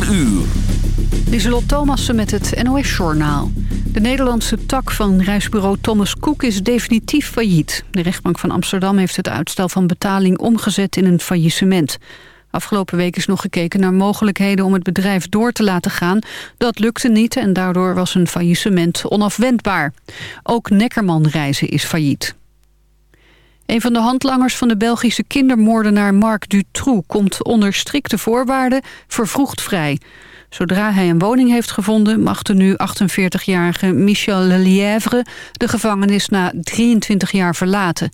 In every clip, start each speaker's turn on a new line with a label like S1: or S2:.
S1: 4 uur.
S2: Lieselot Thomassen met het NOS-journaal. De Nederlandse tak van reisbureau Thomas Cook is definitief failliet. De rechtbank van Amsterdam heeft het uitstel van betaling omgezet in een faillissement. Afgelopen week is nog gekeken naar mogelijkheden om het bedrijf door te laten gaan. Dat lukte niet en daardoor was een faillissement onafwendbaar. Ook Neckerman Reizen is failliet. Een van de handlangers van de Belgische kindermoordenaar Marc Dutroux... komt onder strikte voorwaarden vervroegd vrij. Zodra hij een woning heeft gevonden... mag de nu 48-jarige Michel Lelièvre de gevangenis na 23 jaar verlaten.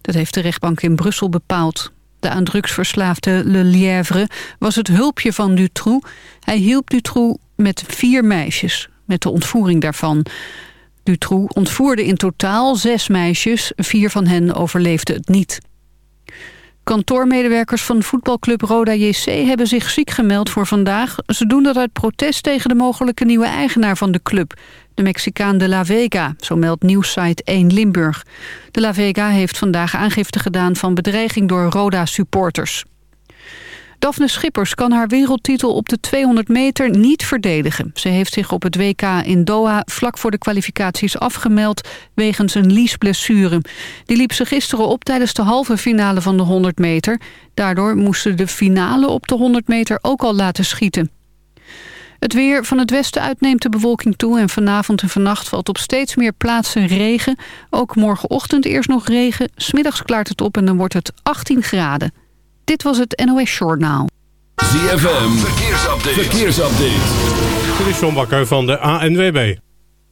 S2: Dat heeft de rechtbank in Brussel bepaald. De aan drugs verslaafde Lelièvre was het hulpje van Dutroux. Hij hielp Dutroux met vier meisjes, met de ontvoering daarvan. Dutroux ontvoerde in totaal zes meisjes. Vier van hen overleefden het niet. Kantoormedewerkers van voetbalclub Roda JC hebben zich ziek gemeld voor vandaag. Ze doen dat uit protest tegen de mogelijke nieuwe eigenaar van de club. De Mexicaan De La Vega, zo meldt nieuwssite 1 Limburg. De La Vega heeft vandaag aangifte gedaan van bedreiging door Roda-supporters. Daphne Schippers kan haar wereldtitel op de 200 meter niet verdedigen. Ze heeft zich op het WK in Doha vlak voor de kwalificaties afgemeld... wegens een liesblessure. Die liep ze gisteren op tijdens de halve finale van de 100 meter. Daardoor moesten de finale op de 100 meter ook al laten schieten. Het weer van het westen uit neemt de bewolking toe... en vanavond en vannacht valt op steeds meer plaatsen regen. Ook morgenochtend eerst nog regen. Smiddags klaart het op en dan wordt het 18 graden. Dit was het NOS Journaal.
S1: ZFM, verkeersupdate. verkeersupdate.
S3: Dit is John Bakker van de ANWB.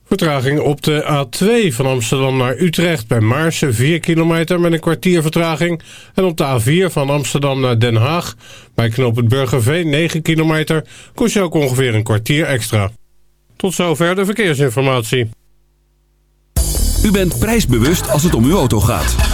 S3: Vertraging op de A2 van Amsterdam naar Utrecht bij Maarsen 4 kilometer met een kwartier vertraging. En op de A4 van Amsterdam naar Den Haag bij knoop het Burgerveen 9 kilometer kost je ook ongeveer een kwartier extra. Tot zover de verkeersinformatie.
S1: U bent prijsbewust als het om uw auto gaat.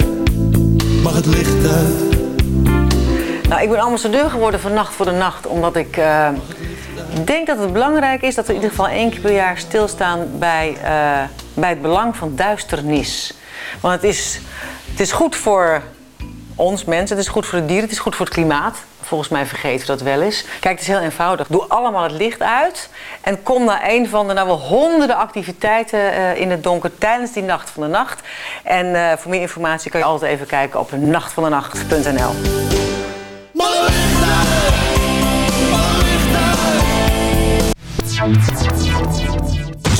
S4: Mag het licht uit?
S5: Nou, ik ben ambassadeur geworden van Nacht voor de Nacht, omdat ik eh, denk dat het belangrijk is dat we in ieder geval één keer per jaar stilstaan bij, eh, bij het belang van duisternis. Want het is, het is goed voor ons mensen, het is goed voor de dieren, het is goed voor het klimaat. Volgens mij vergeten dat wel eens. Kijk, het is heel eenvoudig. Doe allemaal het licht uit en kom naar een van de nou wel honderden activiteiten eh, in het donker tijdens die Nacht van de Nacht. En eh, voor meer informatie kan je altijd even kijken op nachtvandenacht.nl.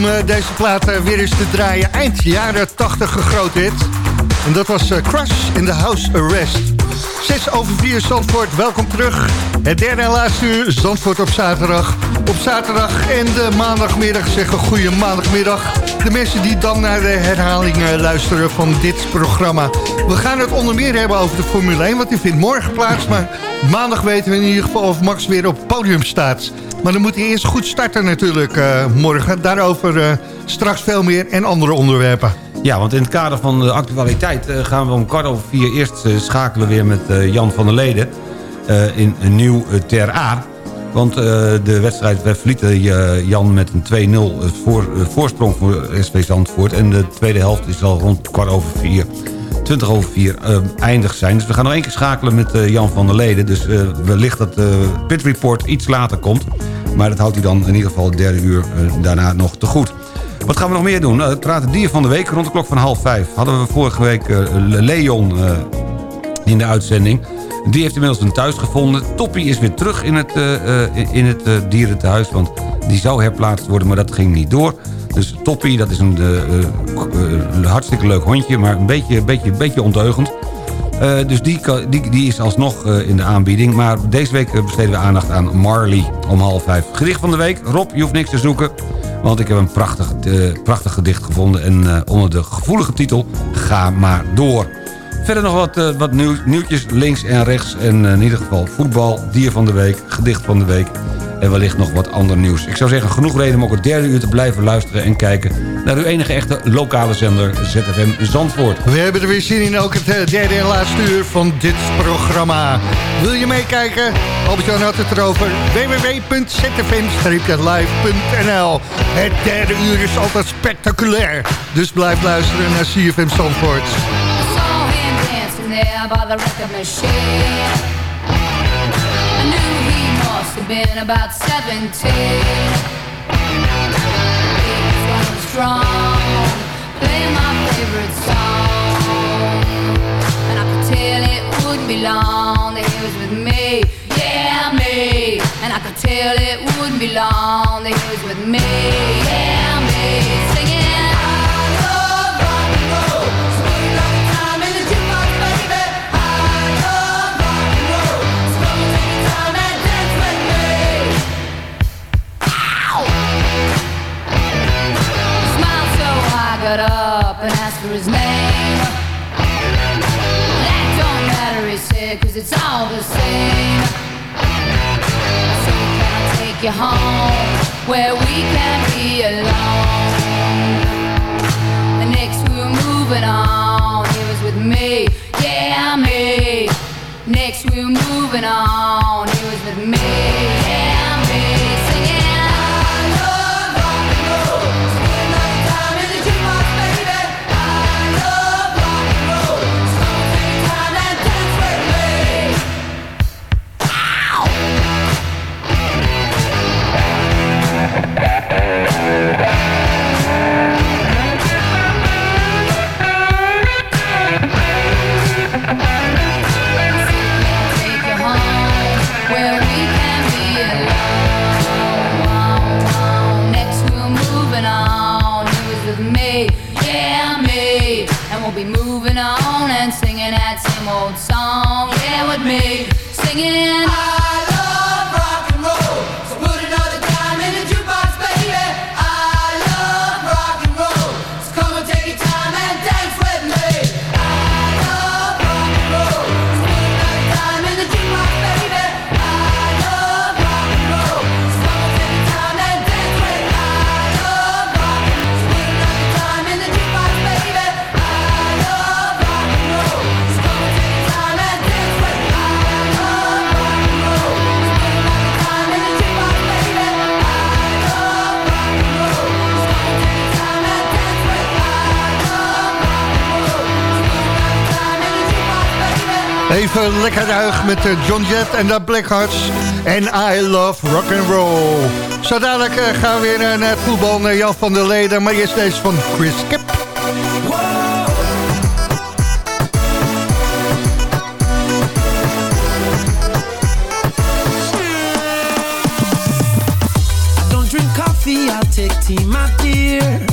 S6: Om eh, deze plaat eh, weer eens te draaien. Eind jaren 80 een groot hit. En dat was eh, Crush in the House Arrest. 6 over 4 Zandvoort, welkom terug. Het derde en laatste uur Zandvoort op zaterdag. Op zaterdag en de maandagmiddag zeggen goede maandagmiddag. De mensen die dan naar de herhaling luisteren van dit programma. We gaan het onder meer hebben over de Formule 1, want die vindt morgen plaats. Maar maandag weten we in ieder geval of Max weer op het podium staat. Maar dan moet hij eerst goed starten natuurlijk eh, morgen. Daarover eh, straks veel meer en andere onderwerpen.
S7: Ja, want in het kader van de actualiteit eh, gaan we om kwart over vier eerst schakelen weer met Jan van der Leden in een nieuw Ter Aar. Want de wedstrijd verliet Jan met een 2-0 voor, eh, voorsprong voor SV Zandvoort. En de tweede helft is al rond kwart over vier, 20 over vier eh, eindig zijn. Dus we gaan nog één keer schakelen met eh, Jan van der Leden. Dus eh, wellicht dat de Pit Report iets later komt. Maar dat houdt hij dan in ieder geval het derde uur daarna nog te goed. Wat gaan we nog meer doen? Nou, Uiteraard het dier van de week. Rond de klok van half vijf hadden we vorige week Leon in de uitzending. Die heeft inmiddels een thuis gevonden. Toppie is weer terug in het, in het eh, dierentehuis. Want die zou herplaatst worden, maar dat ging niet door. Dus Toppie, dat is een, eh, eh, een hartstikke leuk hondje... maar een beetje, beetje, beetje ondeugend. Eh, dus die, die, die is alsnog in de aanbieding. Maar deze week besteden we aandacht aan Marley om half vijf. Gedicht van de week. Rob, je hoeft niks te zoeken. Want ik heb een prachtig, prachtig gedicht gevonden. En onder de gevoelige titel Ga maar door. Verder nog wat, wat nieuw, nieuwtjes links en rechts. En in ieder geval voetbal, dier van de week, gedicht van de week. En wellicht nog wat ander nieuws. Ik zou zeggen, genoeg reden om ook het derde uur te blijven luisteren... en kijken naar uw enige echte lokale zender ZFM Zandvoort.
S6: We hebben er weer zin in, ook het eh, derde en laatste uur van dit programma. Wil je meekijken? Albert-Jan had het erover. www.zfm-live.nl Het derde uur is altijd spectaculair. Dus blijf luisteren naar CFM Zandvoort.
S8: I saw him dancing there by the record machine. Have been about 17. He was going strong, playing my favorite song. And I could tell it wouldn't be long that he was with me, yeah, me. And I could tell it wouldn't be long that he was with me, home where we can be alone?
S6: Even lekker ruig met eh, John Jett en de Blackhearts. En I love rock and roll. Zo dadelijk eh, gaan we weer naar het voetbal, naar Jan van der Leden. Maar eerst deze van Chris Kip.
S4: I don't drink coffee, I'll take tea, my dear.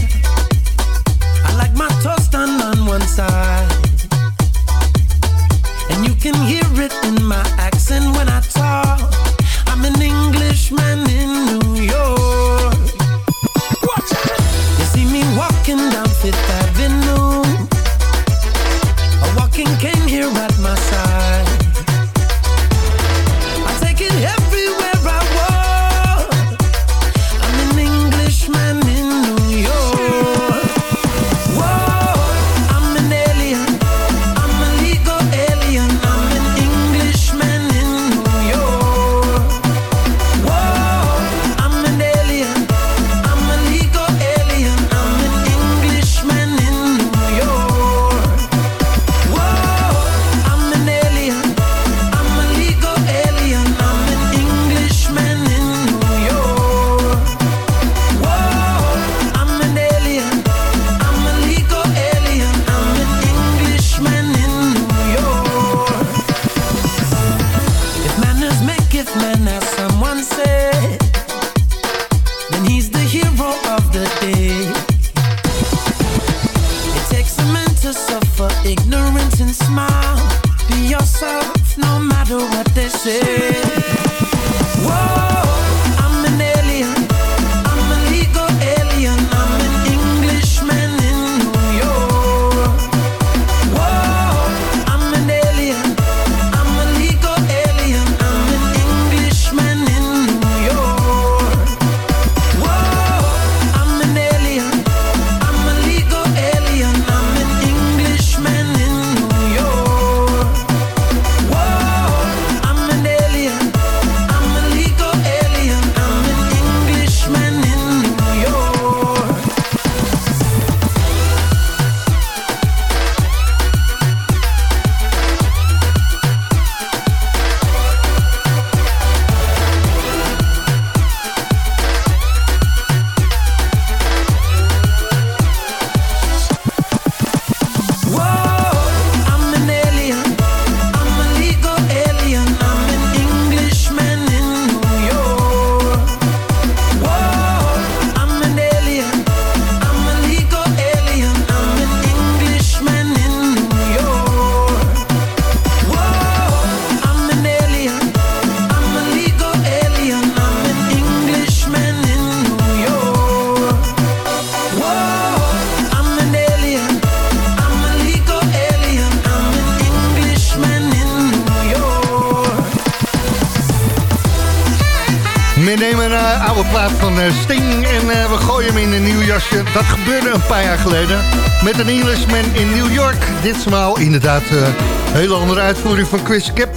S6: We nemen een eh, oude plaat van eh, Sting en eh, we gooien hem in een nieuw jasje. Dat gebeurde een paar jaar geleden met een Englishman in New York. Ditmaal inderdaad eh, een hele andere uitvoering van Chris Kip.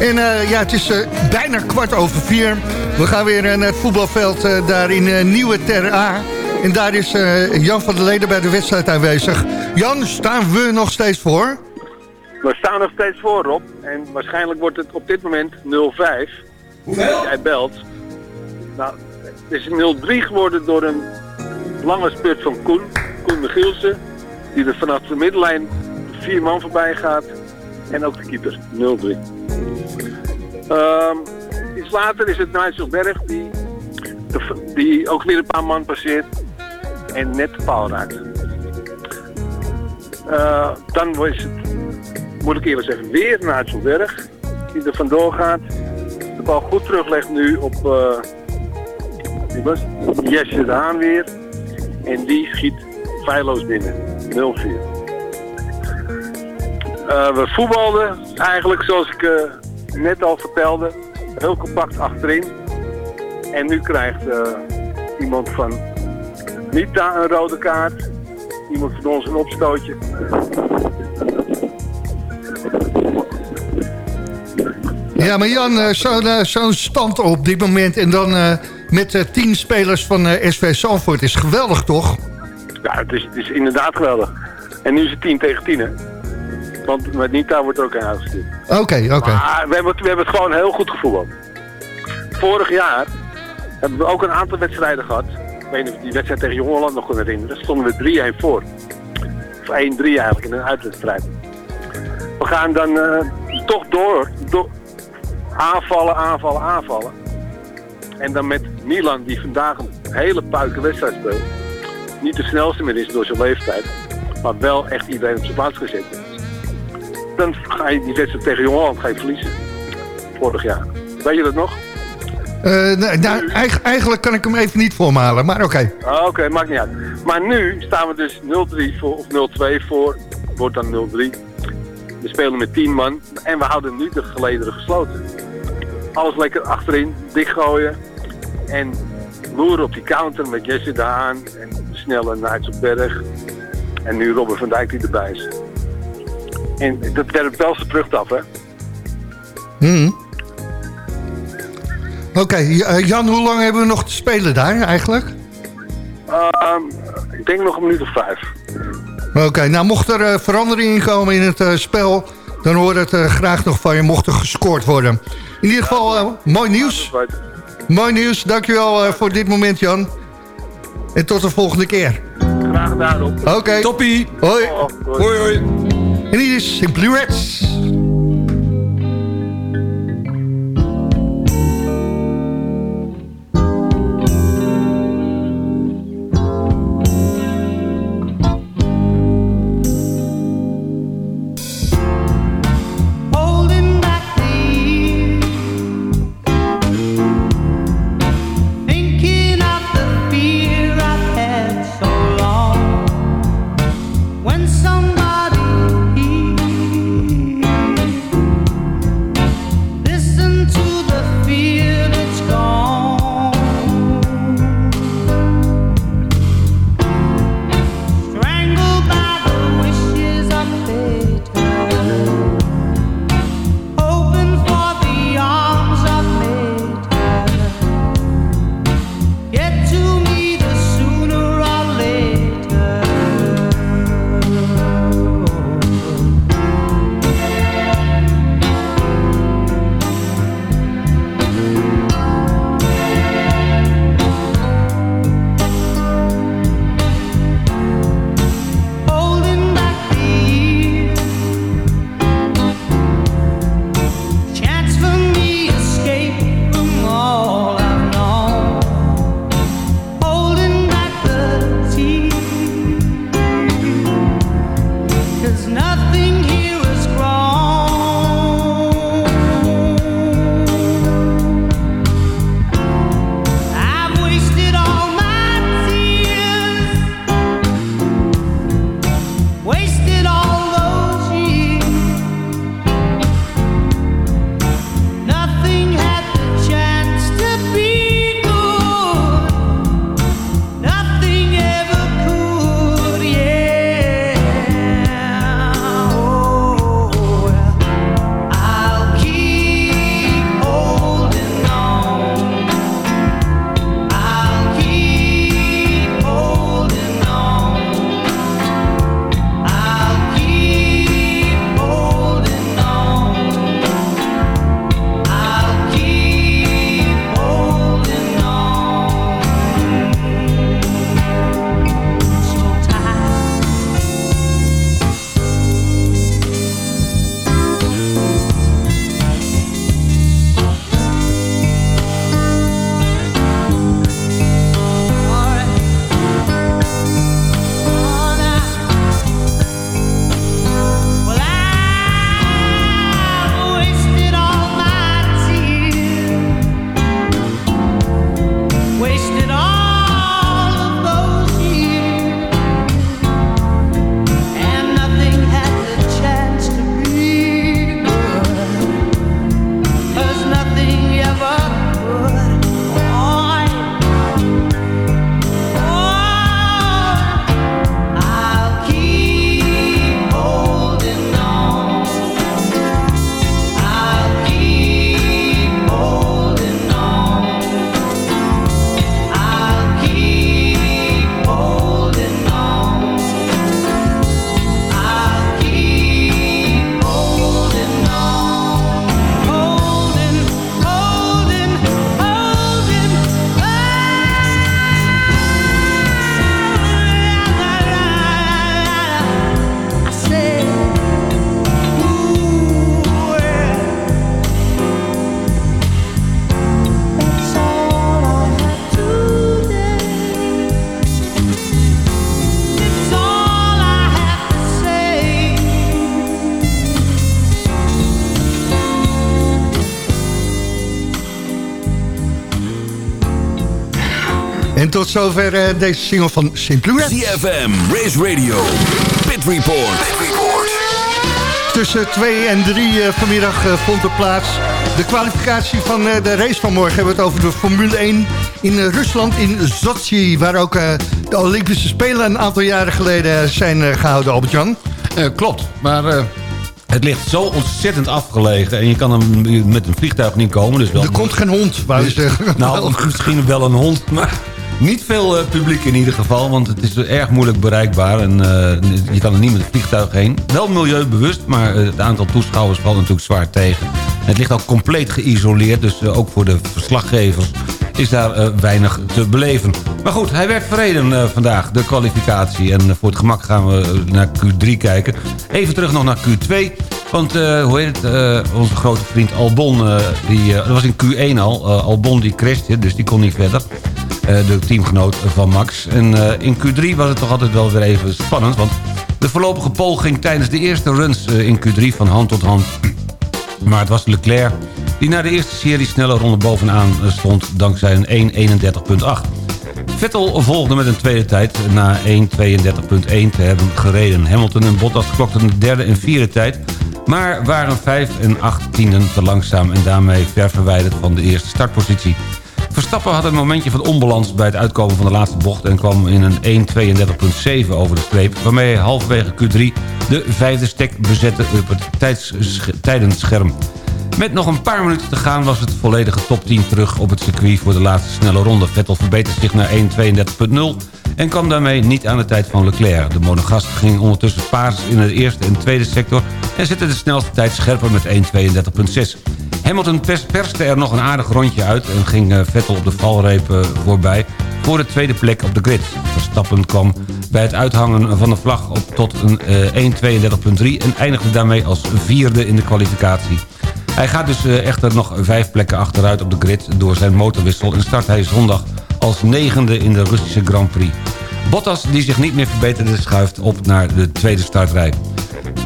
S6: En eh, ja, het is eh, bijna kwart over vier. We gaan weer eh, naar het voetbalveld eh, daar in eh, Nieuwe Ter A. En daar is eh, Jan van der Leden bij de wedstrijd aanwezig. Jan, staan we nog steeds voor?
S9: We staan nog steeds voor, Rob. En waarschijnlijk wordt het op dit moment 0-5. Hoeveel? Jij belt. Nou, het is 0-3 geworden door een lange spurt van Koen. Koen de Gielsen. Die er vanaf de middenlijn vier man voorbij gaat. En ook de keeper. 0-3. Ehm, iets later is het Nigel Berg die, die ook weer een paar man passeert. En net de paal raakt. Eh, dan is het moet ik eerlijk zeggen, weer Nigel Berg. Die er vandoor gaat. De bal goed teruglegt nu op eh Jesse de Haan weer. En die schiet feilloos binnen. 0-4. Eh, we voetbalden eigenlijk zoals ik eh, net al vertelde. Heel compact achterin. En nu krijgt eh, iemand van Nita een rode kaart. Iemand van ons een opstootje.
S6: Ja, maar Jan, zo'n stand op dit moment... en dan met eh, tien spelers van eh, SV Zandvoort is geweldig, toch?
S9: Ja, het is, het is inderdaad geweldig. En nu is het 10 tegen 10, hè? Want met Nita wordt er ook een uitgestuurd.
S6: Oké, oké.
S9: Maar we hebben, het- we hebben het gewoon heel goed gevoetbald. Vorig jaar hebben we ook een aantal wedstrijden gehad. Ik weet niet of die wedstrijd tegen Jong Holland nog kan herinneren. Daar stonden we 3-1 voor. Of 1-3 eigenlijk in een uitwedstrijd. We gaan dan eh, toch door, door. Aanvallen, aanvallen, aanvallen. En dan met Milan, die vandaag een hele puike wedstrijd speelt. Niet de snelste meer is door zijn leeftijd. Maar wel echt iedereen op zijn plaats gezet. Dan ga je die wedstrijd tegen Jong Holland ga je verliezen. Vorig jaar. Weet je dat nog?
S6: Eh, nou, nou, eig- eigenlijk kan ik hem even niet voor me halen, maar oké.
S9: Ah, Oké, maakt niet uit. Maar nu staan we dus 0-3 voor, of 0-2 voor. Wordt dan 0-3. We spelen met 10 man. En we houden nu de gelederen gesloten. Alles lekker achterin, dichtgooien. En loeren op die counter met Jesse de Haan. En de snelle Nijts op berg. En nu Robin van Dijk die erbij is. En dat werpt wel zijn vrucht af, hè.
S6: Mhm. Oké, eh, Jan, hoe lang hebben we nog te spelen daar eigenlijk?
S9: Ehm, ik denk nog een minuut of vijf.
S6: Oké, nou mocht er eh, verandering in komen in het eh, spel... dan hoor het graag nog van je, mocht er gescoord worden. In ieder geval, mooi nieuws. Mooi nieuws, dankjewel eh, voor dit moment, Jan. En tot de volgende keer.
S9: Graag gedaan, Rob.
S6: Oké.
S7: Toppie.
S6: Hoi.
S7: Hoi, hoi.
S6: En hier is Simply Reds. Tot zover eh, deze single van St. Louis.
S1: ZFM, Race Radio, Pit Report.
S6: Tussen 2 en 3 eh, vanmiddag eh, vond er plaats. De kwalificatie van eh, de race van morgen hebben we het over de Formule 1 in Rusland, in Sochi. Waar ook eh, de Olympische Spelen een aantal jaren geleden zijn eh, gehouden, Albert-Jan.
S7: Eh, klopt, maar eh, het ligt zo ontzettend afgelegen... en je kan er met een vliegtuig niet komen. Dus wel
S6: Er komt geen hond, wou je zeggen.
S7: Nou, misschien wel een hond, maar niet veel eh, publiek in ieder geval... want het is erg moeilijk bereikbaar en eh, je kan er niet met een vliegtuig heen. Wel milieubewust, maar eh, het aantal toeschouwers valt natuurlijk zwaar tegen. Het ligt ook compleet geïsoleerd, dus ook voor de verslaggevers is daar weinig te beleven. Maar goed, hij werd verreden vandaag, de kwalificatie. En voor het gemak gaan we naar Q3 kijken. Even terug nog naar Q2. Want, hoe heet het, eh, onze grote vriend Albon, die, dat was in Q1 al. Albon die crashte, dus die kon niet verder. Eh, de teamgenoot van Max. En eh, in Q3 was het toch altijd wel weer even spannend. Want de voorlopige pole ging tijdens de eerste runs eh, in Q3 van hand tot hand. Maar het was Leclerc die na de eerste serie snelle ronde bovenaan stond... dankzij een 1.31.8. Vettel volgde met een tweede tijd na 1.32.1 te hebben gereden. Hamilton en Bottas klokten de derde en vierde tijd... maar waren 5 en 8 tienden te langzaam... en daarmee ver verwijderd van de eerste startpositie. Verstappen had een momentje van onbalans bij het uitkomen van de laatste bocht... en kwam in een 1.32.7 over de streep... waarmee hij halverwege Q3 de vijfde stek bezette op het tijds- tijdenscherm. Met nog een paar minuten te gaan was het volledige top 10 terug op het circuit voor de laatste snelle ronde. Vettel verbeterde zich naar 1.32.0 en kwam daarmee niet aan de tijd van Leclerc. De monogast ging ondertussen paars in de eerste en tweede sector... en zette de snelste tijd scherper met 1.32.6. Hamilton pers- perste er nog een aardig rondje uit... en ging eh, Vettel op de valreep eh, voorbij voor de tweede plek op de grid. Verstappen kwam bij het uithangen van de vlag op tot een eh, 1.32.3... en eindigde daarmee als vierde in de kwalificatie. Hij gaat dus eh, echter nog vijf plekken achteruit op de grid door zijn motorwissel... en start hij zondag als negende in de Russische Grand Prix. Bottas, die zich niet meer verbeterde, schuift op naar de tweede startrij.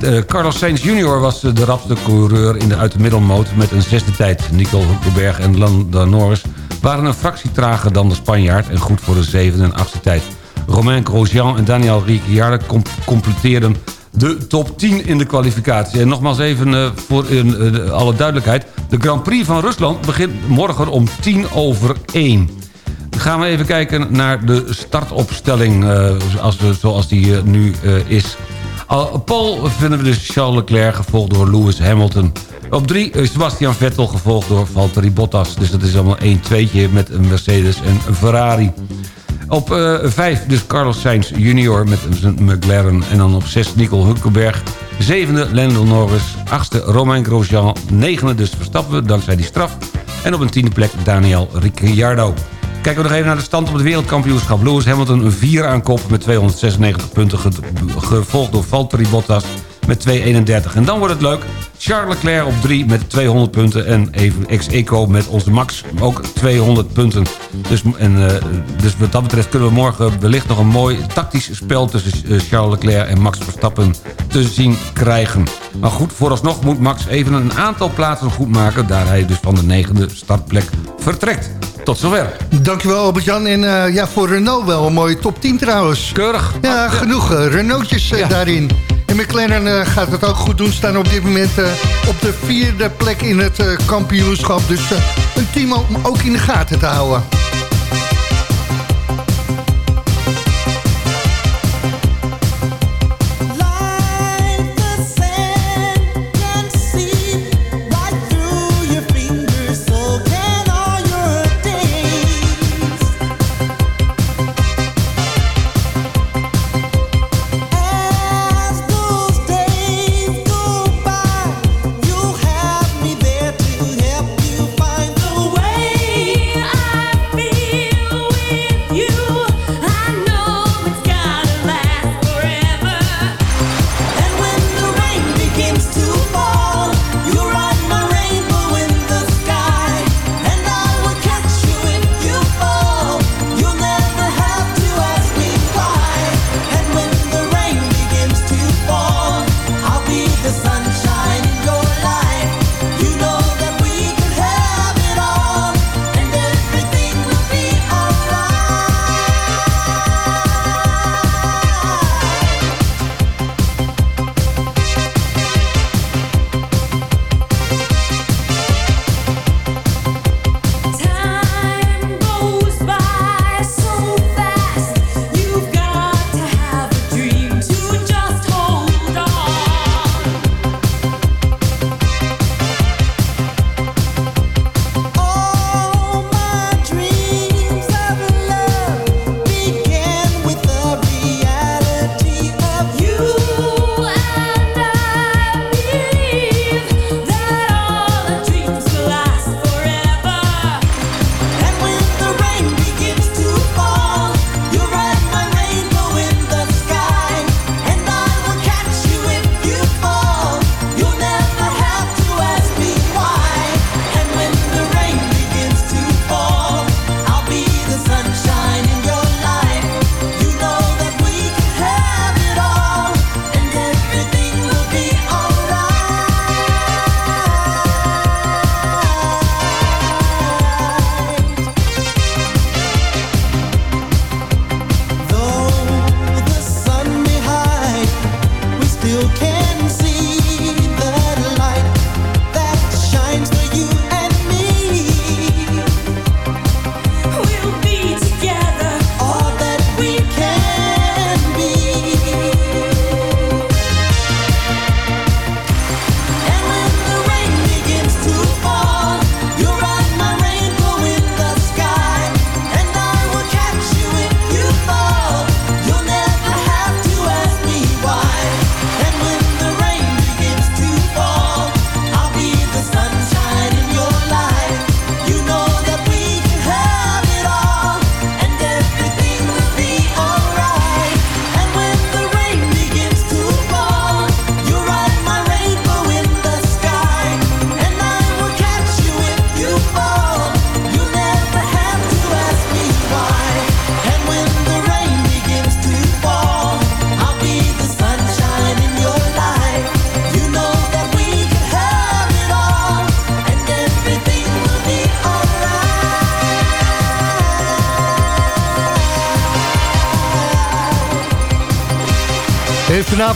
S7: Eh, Carlos Sainz Jr. was de rapste coureur in de uit de middelmoot met een zesde tijd. Nico Hulkenberg en Lando Norris waren een fractie trager dan de Spanjaard... en goed voor de zevende en achtste tijd. Romain Grosjean en Daniel Ricciardo com- completeerden de top 10 in de kwalificatie. En nogmaals even eh, voor eh, alle duidelijkheid... de Grand Prix van Rusland begint morgen om 10 over 1. Gaan we even kijken naar de startopstelling eh, als, zoals die eh, nu eh, is. Paul vinden we dus Charles Leclerc, gevolgd door Lewis Hamilton. Op drie Sebastian Vettel, gevolgd door Valtteri Bottas. Dus dat is allemaal 1 tweetje met een Mercedes en een Ferrari. Op eh, vijf dus Carlos Sainz junior met zijn McLaren. En dan op zes Nico Hulkenberg. Zevende Lando Norris. Achtste Romain Grosjean. Negende dus Verstappen, dankzij die straf. En op een tiende plek Daniel Ricciardo. Kijken we nog even naar de stand op het wereldkampioenschap. Lewis Hamilton een 4 aan kop met 296 punten. ge- Gevolgd door Valtteri Bottas met 231. En dan wordt het leuk. Charles Leclerc op 3 met 200 punten. En even ex-eco met onze Max ook 200 punten. Dus, en, eh, dus wat dat betreft kunnen we morgen wellicht nog een mooi tactisch spel... tussen eh, Charles Leclerc en Max Verstappen te zien krijgen. Maar goed, vooralsnog moet Max even een aantal plaatsen goed maken... daar hij dus van de negende startplek vertrekt. Tot zover.
S6: Dankjewel Albert-Jan. En eh, ja, voor Renault wel een mooie top 10 trouwens.
S7: Keurig.
S6: Ja, genoeg uh, Renaultjes daarin. En McLaren uh, gaat het ook goed doen. Staan op dit moment uh, op de vierde plek in het uh, kampioenschap. Dus een team om ook in de gaten te houden.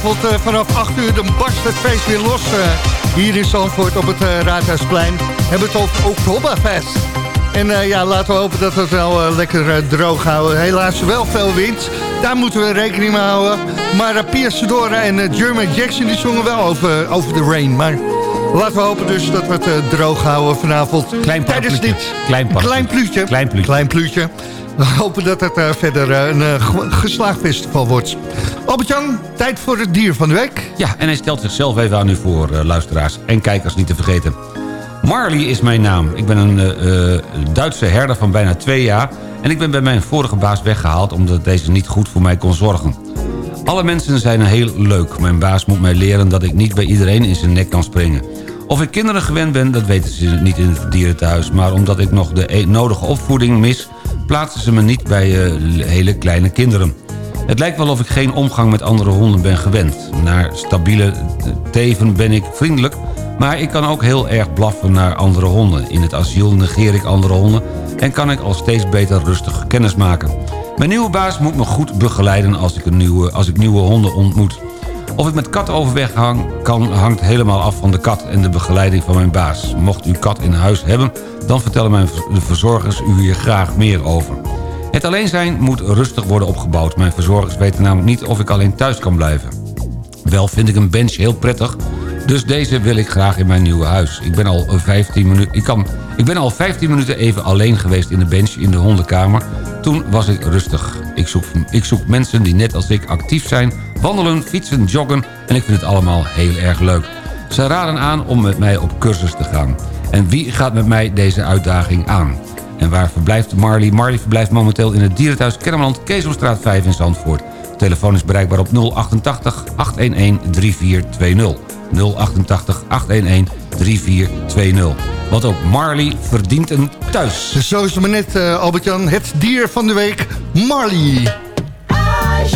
S6: Vanavond eh, vanaf 8 uur dan barst het feest weer los eh, hier in Zandvoort op het eh, Raadhuisplein. Hebben we het over Oktoberfest. En ja, laten we hopen dat we het wel lekker droog houden. Helaas wel veel wind. Daar moeten we rekening mee houden. Maar uh, Pia Sedora en Jermaine Jackson die zongen wel over, over de rain. Maar laten we hopen dus dat we het droog houden vanavond.
S7: Klein
S6: Tijdens dit
S7: Klein
S6: klein pluutje.
S7: Klein pluutje.
S6: Klein pluutje. We hopen dat het verder een ge- geslaagd festival wordt. Albert-Jan, tijd voor het dier van de week.
S7: Ja, en hij stelt zichzelf even aan u voor, eh, luisteraars en kijkers niet te vergeten. Marley is mijn naam. Ik ben een eh, eh, Duitse herder van bijna twee jaar... en ik ben bij mijn vorige baas weggehaald... omdat deze niet goed voor mij kon zorgen. Alle mensen zijn heel leuk. Mijn baas moet mij leren dat ik niet bij iedereen in zijn nek kan springen. Of ik kinderen gewend ben, dat weten ze niet in het dierenthuis... maar omdat ik nog de e- nodige opvoeding mis... plaatsen ze me niet bij hele kleine kinderen. Het lijkt wel of ik geen omgang met andere honden ben gewend. Naar stabiele teven ben ik vriendelijk... maar ik kan ook heel erg blaffen naar andere honden. In het asiel negeer ik andere honden... en kan ik al steeds beter rustig kennis maken. Mijn nieuwe baas moet me goed begeleiden als ik, een nieuwe, als ik nieuwe honden ontmoet. Of ik met kat overweg hang, kan, hangt helemaal af van de kat en de begeleiding van mijn baas. Mocht u kat in huis hebben, dan vertellen mijn verzorgers u hier graag meer over. Het alleen zijn moet rustig worden opgebouwd. Mijn verzorgers weten namelijk niet of ik alleen thuis kan blijven. Wel vind ik een bench heel prettig, dus deze wil ik graag in mijn nieuwe huis. Ik ben al 15 minuten, ik kan, ik ben al 15 minuten even alleen geweest in de bench in de hondenkamer. Toen was ik rustig. Ik zoek, ik zoek mensen die net als ik actief zijn, wandelen, fietsen, joggen en ik vind het allemaal heel erg leuk. Ze raden aan om met mij op cursus te gaan. En wie gaat met mij deze uitdaging aan? En waar verblijft Marley? Marley verblijft momenteel in het dierenthuis Kennemerland, Keesomstraat 5 in Zandvoort. De telefoon is bereikbaar op 088 811 3420. 088 811 3420. Want ook Marley verdient een thuis.
S6: Dus zo is het maar net, eh, Albert-Jan. Het dier van de week, Marley.
S10: I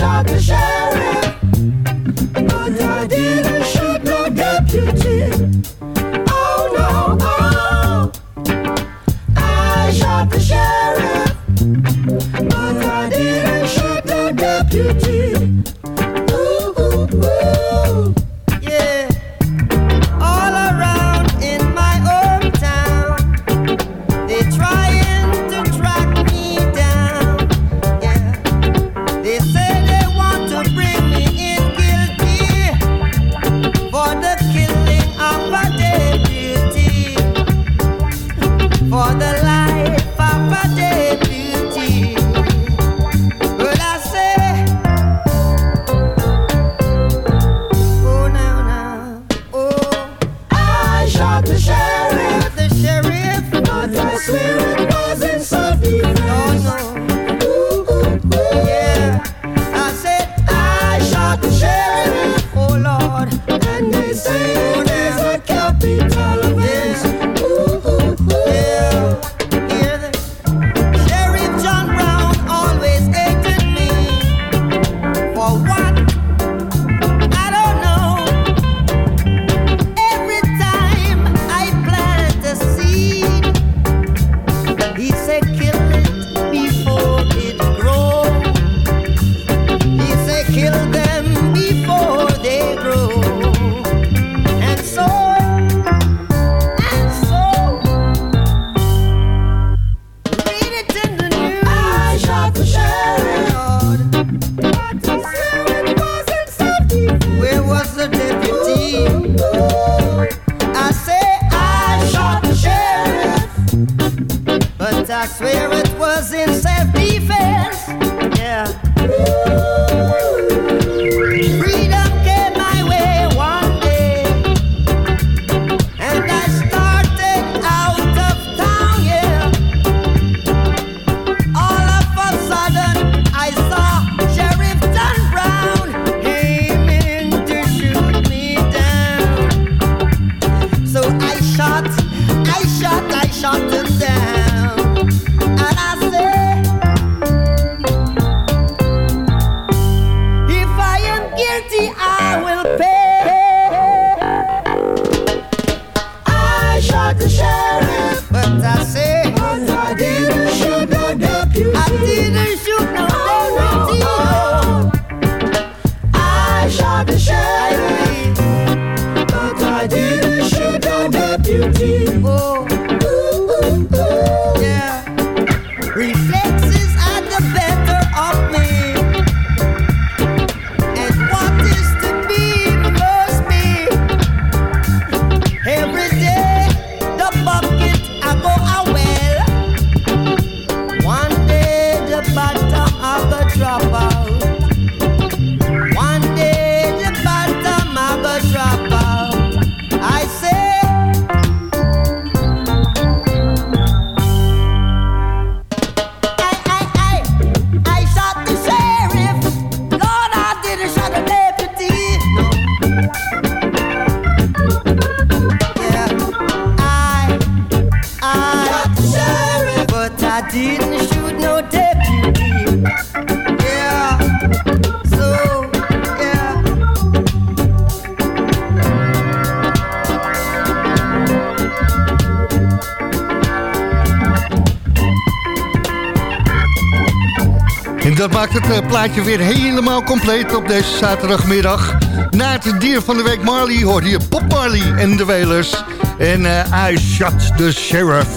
S6: maakt het eh, plaatje weer helemaal compleet op deze zaterdagmiddag. Na het dier van de week Marley hoorde je Bob Marley en de Wailers. En eh, I Shot the Sheriff.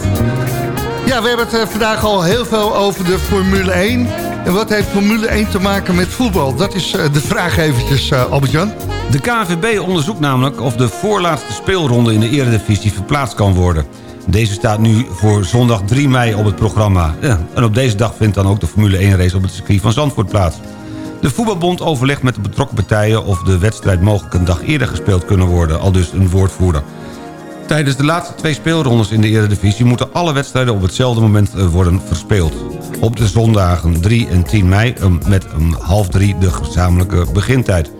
S6: Ja, we hebben het eh, vandaag al heel veel over de Formule 1. En wat heeft Formule 1 te maken met voetbal? Dat is de vraag eventjes, Albert-Jan.
S7: De KNVB onderzoekt namelijk of de voorlaatste speelronde in de eredivisie verplaatst kan worden. Deze staat nu voor zondag 3 mei op het programma. Ja, en op deze dag vindt dan ook de Formule 1 race op het circuit van Zandvoort plaats. De voetbalbond overlegt met de betrokken partijen of de wedstrijd mogelijk een dag eerder gespeeld kunnen worden, al dus een woordvoerder. Tijdens de laatste twee speelrondes in de Eredivisie... moeten alle wedstrijden op hetzelfde moment eh, worden verspeeld. Op de zondagen 3 en 10 mei eh, met om half drie de gezamenlijke begintijd.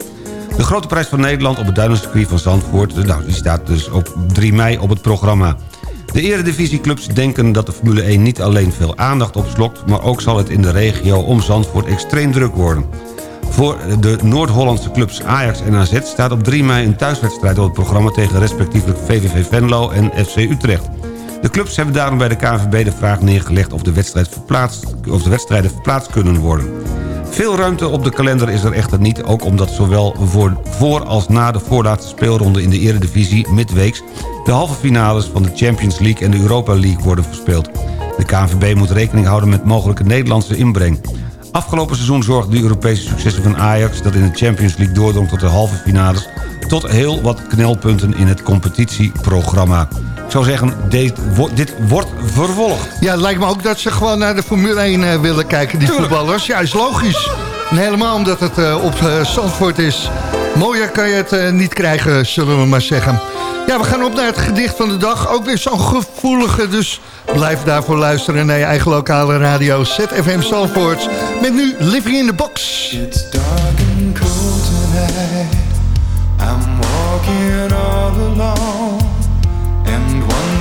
S7: De grote prijs van Nederland op het Duinencircuit van Zandvoort... eh, Nou, die staat dus op 3 mei op het programma. De eredivisieclubs denken dat de Formule 1 niet alleen veel aandacht opslokt... maar ook zal het in de regio om Zandvoort extreem druk worden. Voor de Noord-Hollandse clubs Ajax en AZ staat op 3 mei een thuiswedstrijd op het programma... tegen respectievelijk VVV Venlo en FC Utrecht. De clubs hebben daarom bij de KNVB de vraag neergelegd... of de, wedstrijd verplaatst, of de wedstrijden verplaatst kunnen worden. Veel ruimte op de kalender is er echter niet... ook omdat zowel voor, voor als na de voorlaatste speelronde in de eredivisie midweeks... de halve finales van de Champions League en de Europa League worden verspeeld. De KNVB moet rekening houden met mogelijke Nederlandse inbreng. Afgelopen seizoen zorgden de Europese successen van Ajax... dat in de Champions League doordrong tot de halve finales... tot heel wat knelpunten in het competitieprogramma. Ik zou zeggen, dit, wordt- dit wordt vervolgd.
S6: Ja, het lijkt me ook dat ze gewoon naar de Formule 1 eh, willen kijken, die voetballers. Ja, is logisch. En helemaal omdat het eh, op Zandvoort is. Mooier kan je het niet krijgen, zullen we maar zeggen. Ja, we gaan op naar het gedicht van de dag. Ook weer zo'n gevoelige, dus blijf daarvoor luisteren naar je eigen lokale radio ZFM Zandvoort. Met nu Living in the Box.
S11: It's dark and cold tonight. I'm walking all alone.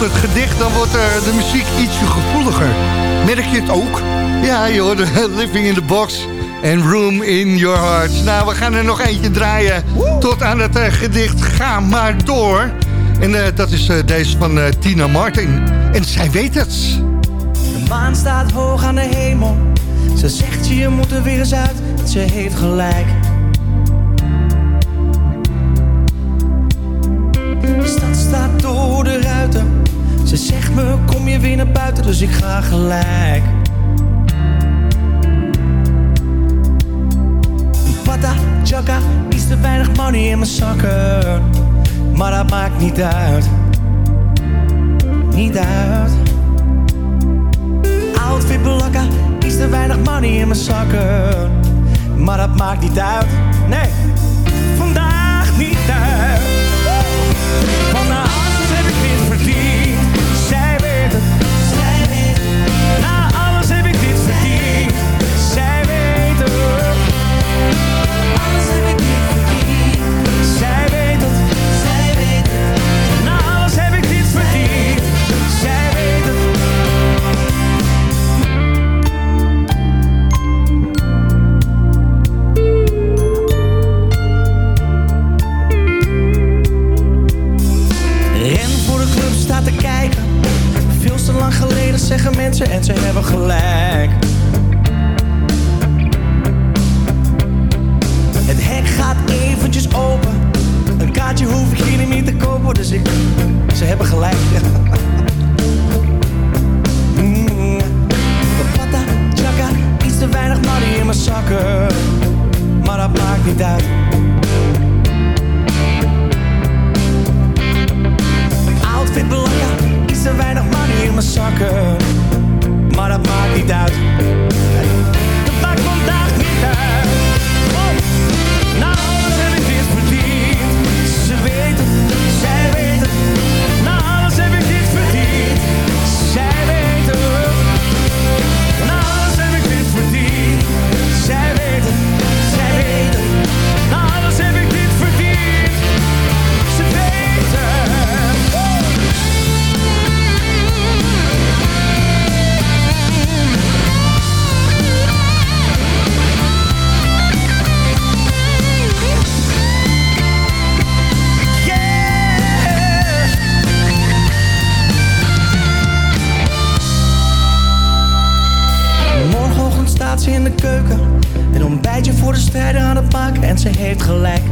S6: Het gedicht, dan wordt eh, de muziek ietsje gevoeliger. Merk je het ook? Ja, hoorde Living in the Box en Room in Your Heart. Nou, we gaan er nog eentje draaien tot aan het eh, gedicht Ga maar door. En eh, dat is eh, deze van Tina Martin. En zij weet het.
S12: De maan staat hoog aan de hemel. Ze zegt je moet er weer eens uit. Ze heeft gelijk. Ze zegt me kom je weer naar buiten, dus ik ga gelijk. Pata, chaka, iets te weinig money in mijn zakken. Maar dat maakt niet uit. Niet uit. Outfit belakka, iets te weinig money in mijn zakken. Maar dat maakt niet uit. Ze in de keuken. Een ontbijtje voor de strijder aan het maken en ze heeft gelijk.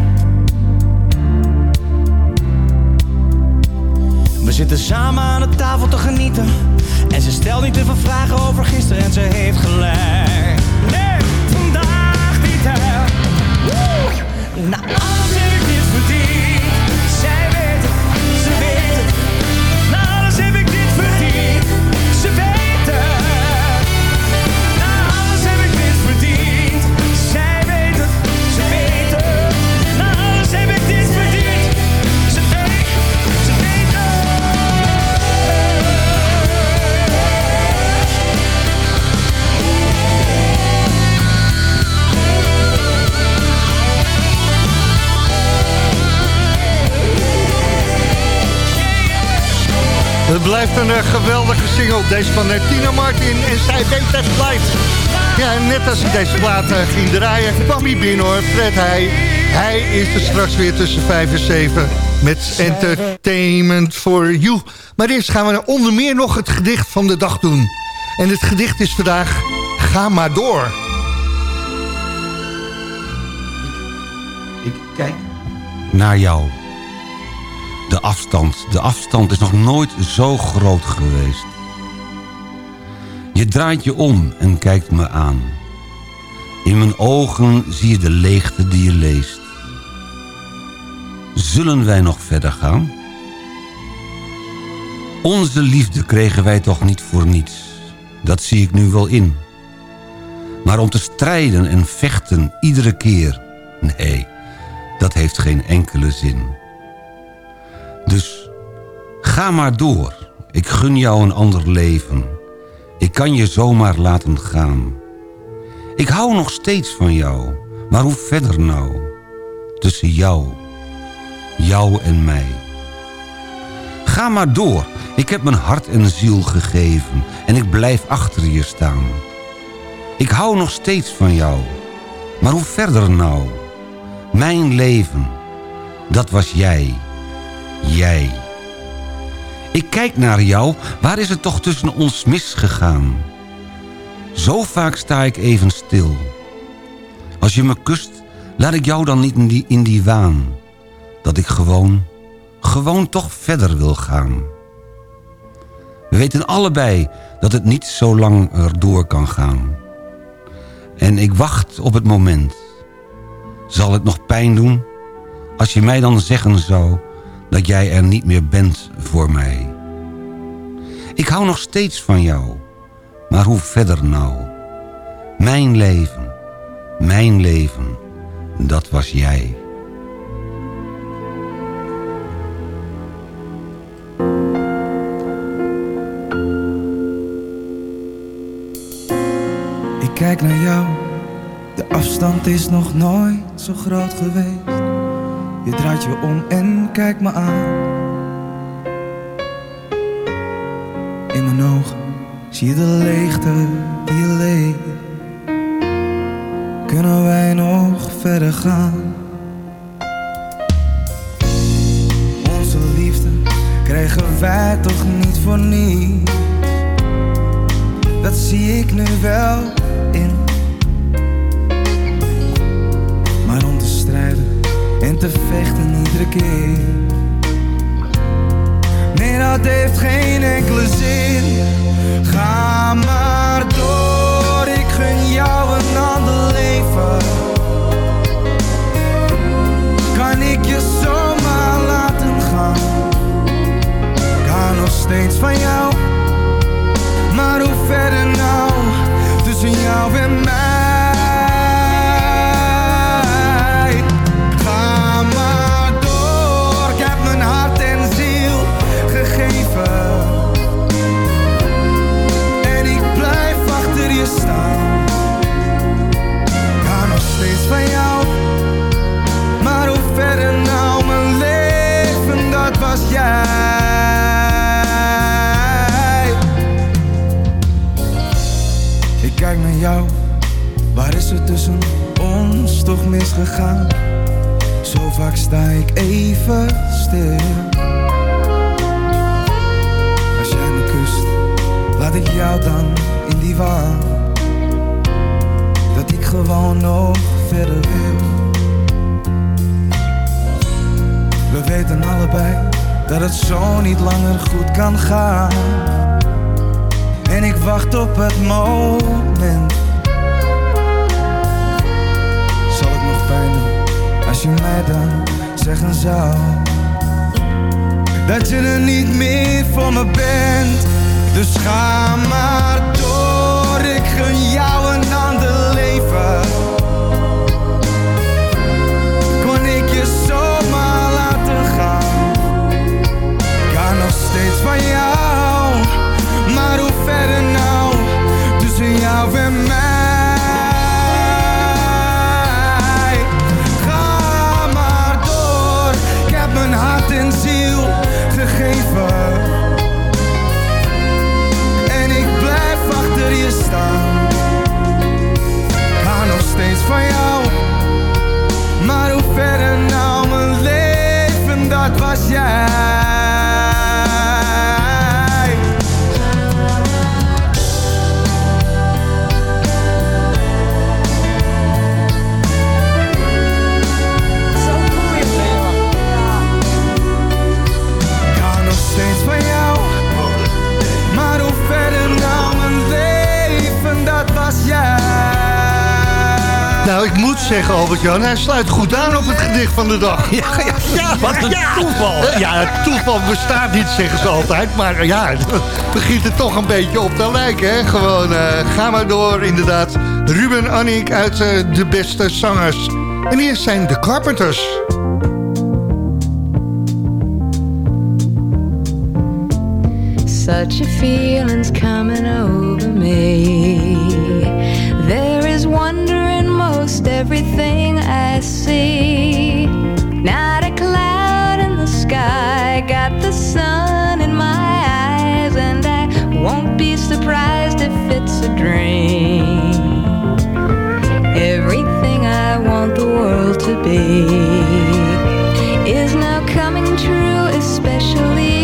S12: We zitten samen aan de tafel te genieten. En ze stelt niet te veel vragen over gisteren en ze heeft gelijk. Nee, vandaag niet hè. Woe! Nou, alles Het
S6: blijft een eh, geweldige single, deze van eh, Tina Martin. En zij weet het blijft. Ja, en net als ik deze plaat eh, ging draaien, kwam hij binnen hoor. Fred hij, hij is er straks weer tussen 5 en 7 met Entertainment for You. Maar eerst gaan we onder meer nog het gedicht van de dag doen. En het gedicht is vandaag Ga maar door.
S7: Ik kijk naar jou. De afstand, de afstand is nog nooit zo groot geweest. Je draait je om en kijkt me aan. In mijn ogen zie je de leegte die je leest. Zullen wij nog verder gaan? Onze liefde kregen wij toch niet voor niets. Dat zie ik nu wel in. Maar om te strijden en vechten iedere keer... Nee, dat heeft geen enkele zin. Dus ga maar door. Ik gun jou een ander leven. Ik kan je zomaar laten gaan. Ik hou nog steeds van jou. Maar hoe verder nou? Tussen jou, jou en mij. Ga maar door. Ik heb mijn hart en ziel gegeven. En ik blijf achter je staan. Ik hou nog steeds van jou. Maar hoe verder nou? Mijn leven. Dat was jij. Jij. Ik kijk naar jou. Waar is het toch tussen ons misgegaan? Zo vaak sta ik even stil. Als je me kust, laat ik jou dan niet in die, in die waan. Dat ik gewoon, gewoon toch verder wil gaan. We weten allebei dat het niet zo lang erdoor kan gaan. En ik wacht op het moment. Zal het nog pijn doen? Als je mij dan zeggen zou dat jij er niet meer bent voor mij. Ik hou nog steeds van jou. Maar hoe verder nou? Mijn leven, mijn leven, dat was jij.
S12: Ik kijk naar jou, de afstand is nog nooit zo groot geweest. Je draait je om en kijkt me aan. In mijn ogen zie je de leegte die je leeft. Kunnen wij nog verder gaan? Onze liefde krijgen wij toch niet voor niets. Dat zie ik nu wel Nee, dat heeft geen enkele zin. Ga maar door, ik gun jou een ander leven. Kan ik je zomaar laten gaan? Ik nog steeds van jou. Maar hoe verder nou, tussen jou en mij? Misgegaan? Zo vaak sta ik even stil. Als jij me kust, laat ik jou dan in die waan. Dat ik gewoon nog verder wil. We weten allebei dat het zo niet langer goed kan gaan. En ik wacht op het moment. Als je mij dan zeggen zou dat je er niet meer voor me bent? Dus ga maar door, ik gun jou
S6: zeggen, Albert-Jan, hij sluit goed aan op het gedicht van de dag. Ja, ja,
S13: Wat een toeval.
S6: Ja, het toeval bestaat niet, zeggen ze altijd. Maar ja, het begint er toch een beetje op te lijken. Hè? Gewoon, eh, ga maar door, inderdaad. Ruben Annick uit eh, De Beste Zangers. En hier zijn de Carpenters.
S14: Such a feeling's coming over me. everything I see. Not a cloud in the sky, got the sun in my eyes, and I won't be surprised if it's a dream. Everything I want the world to be is now coming true, especially.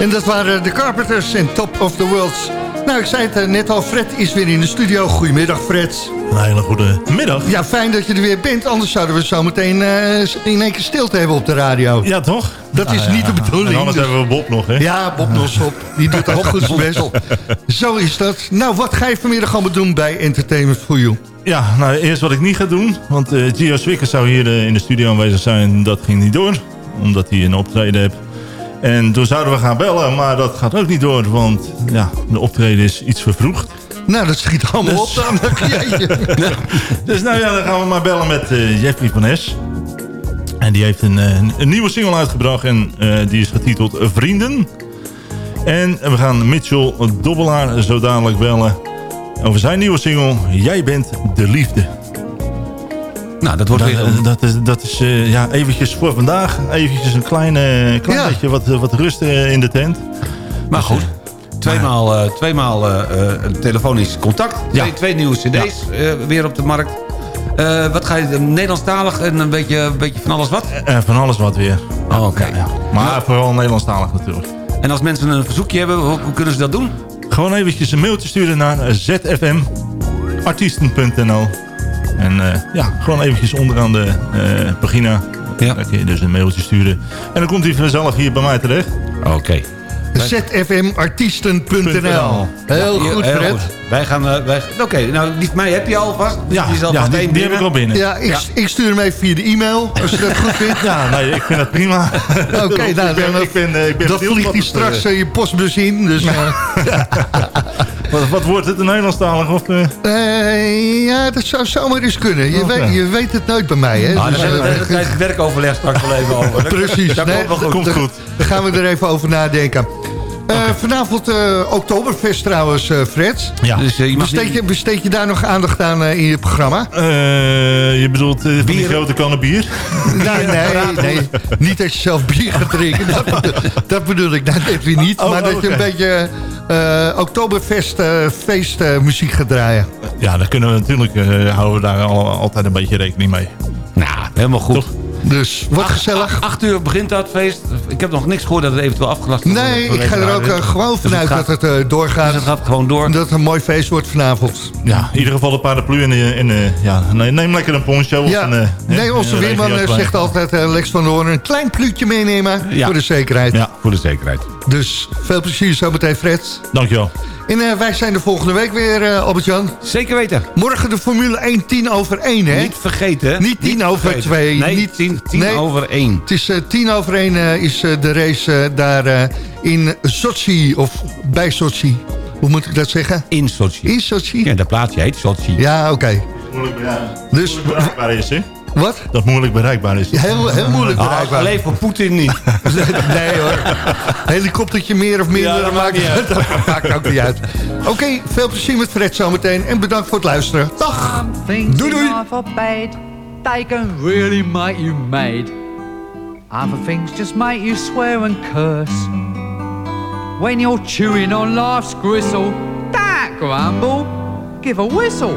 S6: En dat waren de Carpenters en Top of the World. Nou, ik zei het eh, net al, Fred is weer in de studio. Goedemiddag, Fred.
S13: Een hele goede middag.
S6: Ja, fijn dat je er weer bent. Anders zouden we zo meteen eh, in één keer stilte hebben op de radio.
S13: Ja, toch?
S6: Dat is
S13: Nou,
S6: niet
S13: ja.
S6: de bedoeling.
S13: En anders
S6: dus-
S13: hebben we Bob nog, hè?
S6: Ja, Bob Nosop. Die doet ook goed zijn best. Zo is dat. Nou, wat ga je vanmiddag allemaal doen bij Entertainment for You?
S13: Ja, nou eerst wat ik niet ga doen. Want eh Gio Swickers zou hier in de studio aanwezig zijn. Dat ging niet door. Omdat hij een optreden heeft. En toen zouden we gaan bellen. Maar dat gaat ook niet door. Want ja, de optreden is iets vervroegd.
S6: Nou, dat schiet allemaal
S13: Dus-
S6: op dan.
S13: Dus nou ja, dan gaan we maar bellen met eh, Jeffrey van Es. En die heeft een, eh, een nieuwe single uitgebracht. En eh, die is getiteld Vrienden. En we gaan Mitchell Dobbelaar zo dadelijk bellen. Over zijn nieuwe single Jij bent de liefde.
S7: Nou, dat wordt
S13: dat,
S7: weer...
S13: eh, dat is, dat is eh, ja, eventjes voor vandaag. Eventjes een klein, eh, klein
S7: Ja.
S13: beetje wat, wat rust eh, in de tent.
S7: Maar goed, tweemaal, eh, tweemaal eh, eh, telefonisch contact. Twee, twee nieuwe cd's eh, weer op de markt. Eh, wat ga je, Nederlandstalig en een beetje, een beetje van alles wat?
S13: Eh, van alles wat weer.
S7: Oh, Oké.
S13: Maar vooral Nederlandstalig natuurlijk.
S7: En als mensen een verzoekje hebben, hoe, hoe kunnen ze dat doen?
S13: Gewoon eventjes een mailtje sturen naar zfmartiesten.nl En eh, ja, gewoon eventjes onderaan de eh, pagina. Ja. Dan kun je dus een mailtje sturen. En dan komt hij vanzelf hier bij mij terecht.
S7: Oké.
S6: zfmartiesten.nl Heel
S7: Ja,
S6: goed,
S7: heel
S6: Fred.
S7: goed. Wij gaan... eh, wij, Oké, nou die van mij heb je alvast.
S13: Ja,
S7: die,
S13: ja, die- die heb ik al binnen.
S6: Ja, ik, ik stuur hem even via de e-mail, als je dat goed vindt.
S13: Ja, nee, ik vind dat prima.
S6: Oké,
S13: Ik
S6: nou,
S13: ben-
S6: dan,
S13: ik ben, eh, ik ben
S6: dan
S13: benieuwd
S6: vliegt hij straks
S13: eh,
S6: eh, je postbus in. Dus, eh,
S13: Wat, wat wordt het, een Nederlandstalig? Of, eh?
S6: eh, ja, dat zou zomaar eens kunnen. Je, weet, je weet het nooit bij mij, hè?
S7: Ah,
S6: Dus,
S7: daar hebben we het tijdens het werkoverleg straks wel even over.
S6: Precies.
S7: Dat
S6: nee,
S7: komt wel goed.
S6: Daar gaan we er even over nadenken. Eh, Vanavond eh Oktoberfest trouwens, eh, Fred.
S13: Ja.
S7: Dus je
S6: Besteed je, besteed je daar nog aandacht aan in je programma?
S13: Eh, je bedoelt van die
S7: Bier.
S13: grote kannen bier?
S6: Nou, nee, nee, niet dat je zelf bier gaat drinken. Dat, bedoel- dat bedoel ik nou net weer niet.
S13: Oh,
S6: maar dat je een beetje eh Oktoberfest eh, feestmuziek gaat draaien.
S13: Ja, daar kunnen we natuurlijk, eh, houden we daar al- altijd een beetje rekening mee.
S7: Nou, helemaal goed.
S13: Toch?
S6: Dus wat gezellig.
S7: Acht uur begint dat feest. Ik heb nog niks gehoord dat het eventueel afgelast wordt.
S6: Nee, ik ga er ook
S7: radio.
S6: eh, gewoon
S7: Dus
S6: vanuit
S7: gaat-
S6: dat het eh, doorgaat.
S7: Dus het gaat gewoon door.
S6: Dat het een mooi feest wordt vanavond.
S13: Ja, in ieder geval een paraplu en, en eh, ja, nee, neem lekker een poncho. of
S6: Ja,
S13: een,
S6: nee, onze weerman zegt altijd, Lex van der Hoorn, een klein pluutje meenemen
S7: Ja.
S6: voor de zekerheid.
S13: Ja,
S7: Voor de zekerheid.
S6: Dus veel plezier zometeen, Fred.
S13: Dankjewel.
S6: En eh, wij zijn de volgende week weer, eh, Albert-Jan.
S7: Zeker weten.
S6: Morgen de Formule 1 10 over 1, hè?
S7: Niet vergeten.
S6: Niet 10 over
S7: vergeten.
S6: 2.
S7: Nee,
S6: niet
S7: 10, 10
S6: nee.
S7: over 1.
S6: Het is eh, 10 over 1 eh, is eh, de race daar eh, in Sochi, of bij Sochi. Hoe moet ik dat zeggen?
S7: In Sochi.
S6: In Sochi?
S7: Ja, dat plaatsje heet Sochi.
S6: Ja, oké.
S13: Moeilijk bereikbaar.
S6: Dus,
S13: bereikbaar is, hè?
S6: Wat?
S13: Dat moeilijk bereikbaar is.
S6: Heel, heel moeilijk
S7: Ah,
S6: bereikbaar.
S7: alleen voor Poetin niet.
S6: nee hoor. Helikoptertje meer of minder,
S7: Ja, dat maakt niet uit.
S6: dat maakt ook niet uit. Oké, veel plezier met Fred zometeen. En bedankt voor het luisteren. Dag! Doei, doei.
S15: They can really make you mad. Other things just make you swear and curse. When you're chewing on life's gristle, don't grumble, give a whistle.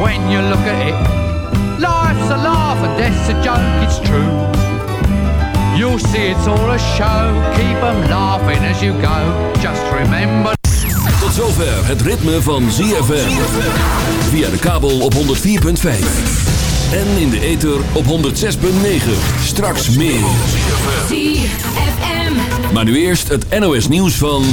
S15: when you look at it. Life's a laugh and death's a joke, it's true. You'll see it's all a show, keep 'em laughing as you go. Just remember.
S1: Tot zover het ritme van ZFM. Via de kabel op 104.5. En in de ether op 106.9. Straks meer.
S8: ZFM.
S1: Maar nu eerst het NOS nieuws van...